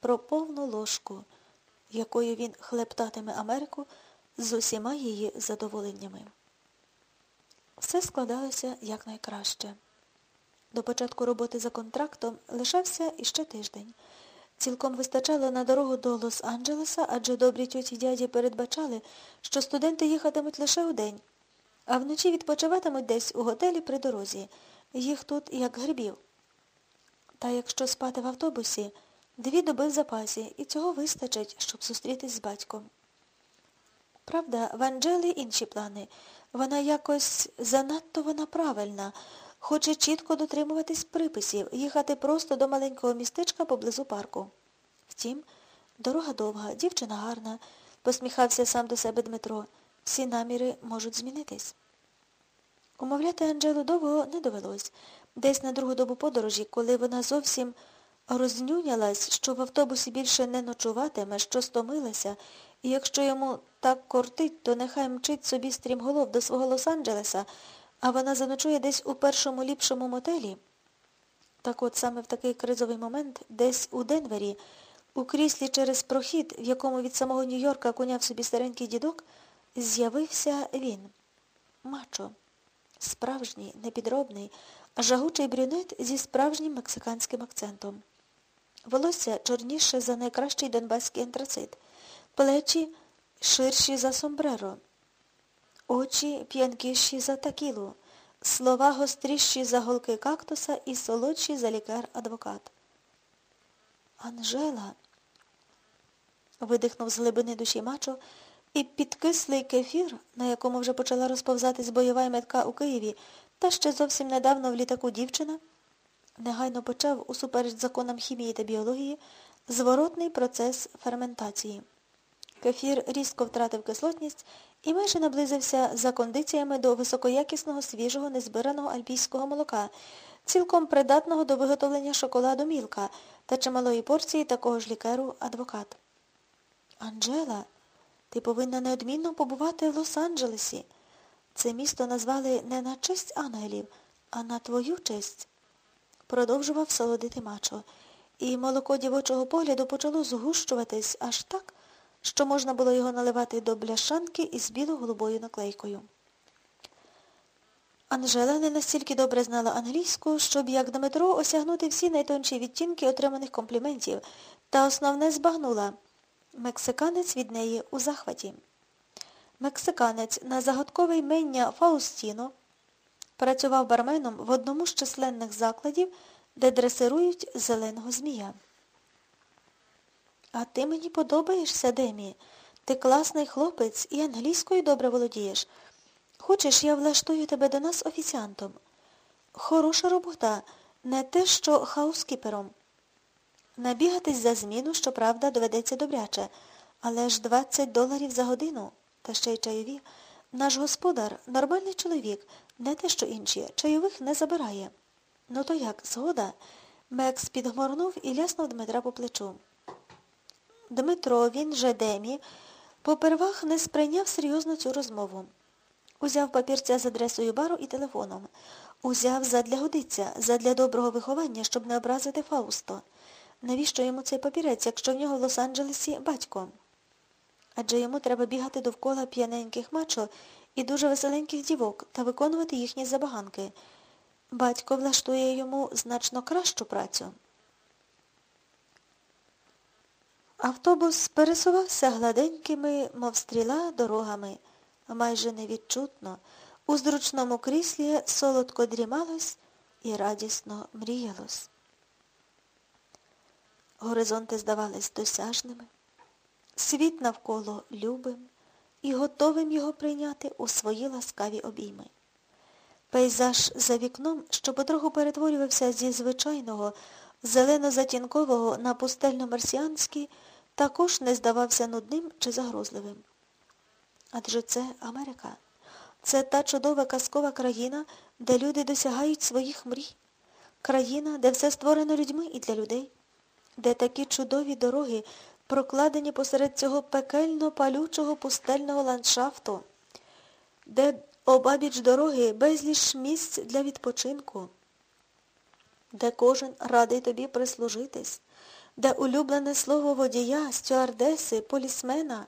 про повну ложку, якою він хлептатиме Америку з усіма її задоволеннями. Все складалося якнайкраще. До початку роботи за контрактом лишався іще тиждень. Цілком вистачало на дорогу до Лос-Анджелеса, адже добрі тьоті дяді передбачали, що студенти їхатимуть лише у день, а вночі відпочиватимуть десь у готелі при дорозі. Їх тут як грибів. Та якщо спати в автобусі, дві доби в запасі, і цього вистачить, щоб зустрітись з батьком. Правда, в Анджели інші плани. Вона якось занадто вона правильна, хоче чітко дотримуватись приписів, їхати просто до маленького містечка поблизу парку. Втім, дорога довга, дівчина гарна, посміхався сам до себе Дмитро. Всі наміри можуть змінитись. Умовляти Анджелу довго не довелось. Десь на другу добу подорожі, коли вона зовсім рознюнялась, що в автобусі більше не ночуватиме, що стомилася, і якщо йому так кортить, то нехай мчить собі стрімголов до свого Лос-Анджелеса, а вона заночує десь у першому ліпшому мотелі. Так от саме в такий кризовий момент, десь у Денвері, у кріслі через прохід, в якому від самого Нью-Йорка куняв собі старенький дідок, з'явився він. Мачо. Справжній, непідробний, жагучий брюнет зі справжнім мексиканським акцентом. Волосся чорніше за найкращий донбаський антрацит, плечі ширші за сомбреро, очі п'янкіші за такілу, слова гостріші за голки кактуса і солодші за лікар-адвокат. Анжела, видихнув з глибини душі мачо, і підкислий кефір, на якому вже почала розповзатись бойова метка у Києві, та ще зовсім недавно в літаку дівчина, негайно почав, усупереч законам хімії та біології, зворотний процес ферментації. Кефір різко втратив кислотність і майже наблизився за кондиціями до високоякісного свіжого незбираного альпійського молока, цілком придатного до виготовлення шоколаду мілка та чималої порції такого ж лікеру адвокат. Анджела, ти повинна неодмінно побувати в Лос-Анджелесі. Це місто назвали не на честь ангелів, а на твою честь. Продовжував солодити мачо, і молоко дівочого погляду почало згущуватись аж так, що можна було його наливати до бляшанки із біло-голубою наклейкою. Анжела не настільки добре знала англійську, щоб, як Дмитро, осягнути всі найтонші відтінки отриманих компліментів, та основне збагнула. Мексиканець від неї у захваті. Мексиканець на загадкове ймення Фаустіно працював барменом в одному з численних закладів, де дресирують зеленого змія. А ти мені подобаєшся, Демі. Ти класний хлопець і англійською добре володієш. Хочеш, я влаштую тебе до нас офіціантом. Хороша робота, не те, що хаускіпером. Набігатись за зміну, щоправда, доведеться добряче, але ж 20 доларів за годину, та ще й чайові. Наш господар, нормальний чоловік, не те, що інші, чайових не забирає. Ну то як, згода? Мекс підгморнув і ляснув Дмитра по плечу. Дмитро, він же Демі, попервах не сприйняв серйозно цю розмову. Узяв папірця з адресою бару і телефоном. Узяв задля годиця, задля доброго виховання, щоб не образити Фаусто. Навіщо йому цей папірець, якщо в нього в Лос-Анджелесі батько? Адже йому треба бігати довкола п'яненьких мачо і дуже веселеньких дівок та виконувати їхні забаганки. Батько влаштує йому значно кращу працю. Автобус пересувався гладенькими, мов стріла, дорогами, майже невідчутно. У зручному кріслі солодко дрімалось і радісно мріялось. Горизонти здавались досяжними, світ навколо любим і готовим його прийняти у свої ласкаві обійми. Пейзаж за вікном, що потроху перетворювався зі звичайного, зелено-затінкового на пустельно-марсіанський, також не здавався нудним чи загрозливим. Адже це Америка. Це та чудова казкова країна, де люди досягають своїх мрій. Країна, де все створено людьми і для людей, де такі чудові дороги, прокладені посеред цього пекельно палючого пустельного ландшафту, де обабіч дороги безліч місць для відпочинку, де кожен радий тобі прислужитись, де улюблене слово водія, стюардеси, полісмена